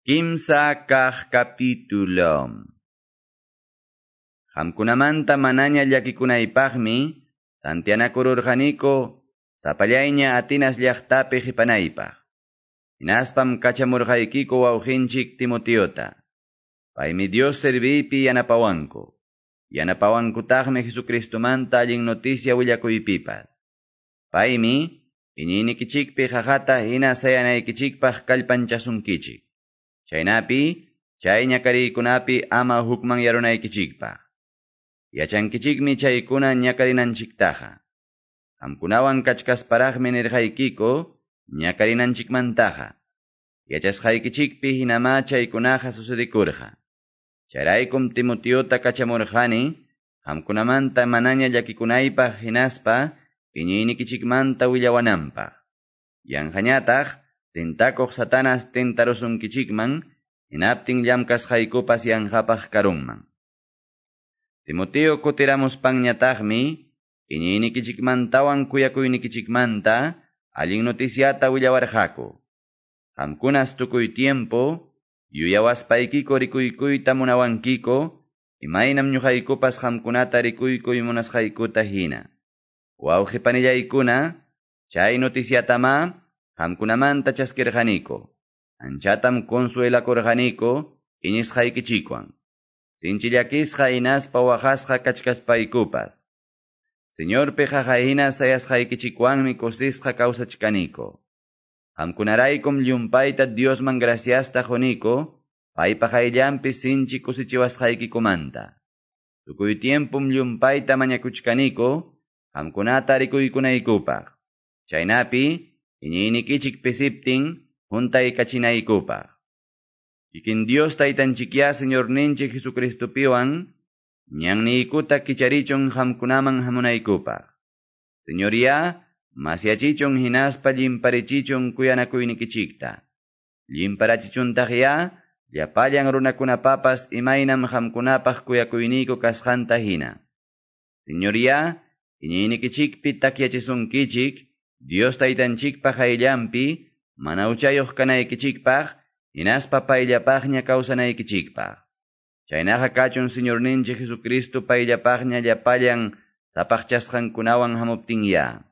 Kimsa kah capítulo. Hamkunamanta manaña llakikunaypaqmi, Santianakururjaniko, sapallayña atinas llaqtapi hipanaypaq. Inaspam kachamurqaykiko wawqinchik Timoteota. Paymi Dios servipi yanapawanku. Yanapawankutaqmi Jesucristumanta allin noticia willakuypipas. Paymi, iñinikichikpi jajata hina sayanaykichikpaq kallpanchasunkichik. Chaynapi, chay ñakariykunapi ama hukman yarunaykichikpaq. Yachankichikmi chaykuna ñakarinanchiktaqa. Hamkunawan kachkasparaqmi nirqaykiko, ñakarinanchikmantaqa. Yachasqaykichikpi hinama chaykunaqa sucedikurqa. Chayraykum Timoteota kachamurqani, hamkunamanta manaña llakikunaypaq hinaspa, piñiynikichikmanta willawananpaq. Yanqañataq, tintakuq satanas tentarusunkichikman, hinaptin llamkasqaykupas yanqapaq karunman. Timoteo kutiramuspanñataqmi, iñiynikichikmantawan kuyakuynikichikmanta, allin noticiata willawarqaku. Hamkunas tukuy tiempo, yuyawaspaykiko rikuykuyta munawankiko, imaynam ñuqaykupas hamkunata rikuykuy munasqaykuta hina. Wawqipanillaykuna, chay noticiatama, hamkunamanta chaskirqaniko. Anchatam consuelakurqaniko, iñisqaykichikwan. Sinchillakisqa inaspa waqasqa kachkaspaykupas. Señorpi qaqayhina sayasqaykichikwanmi kusisqa kawsachkaniko. Hamkunaraykum llumpayta Diosman graciasta joniko, paypaq ayllampi sinchi kusichiwasqaykikumanta. Tukuy tiempum llumpayta mañakuchkaniko, hamkunata rikuykunaykupaq. Chaynapi, iñiynikichik pisiptin, juntaykachinaykupaq. Ikin Dios taytanchikya Señor ninchi Jesucristo piwan, ñanniikuta kicharichon hamkunaman hamunaykupaq. Señoría, masyachichon hinaspa llimparichichon kuyanakuynikichikta. Llimparachichontaqya, llapallan runakunapapas imaynam hamkunapaq kuyakuyniku kasqanta hina. Señoría, iñiynikichikpi takyachisunkichin, Dios taytanchikpaq ayllampi, mana uchayoq kanaykichikpaq, hinaspa payllapaqña kawsanaykichikpaq. Chaynaqa kachun Señor ninchi Jesucristo payllapaqña llapallan tapaqchasqankunawan hamuptinya.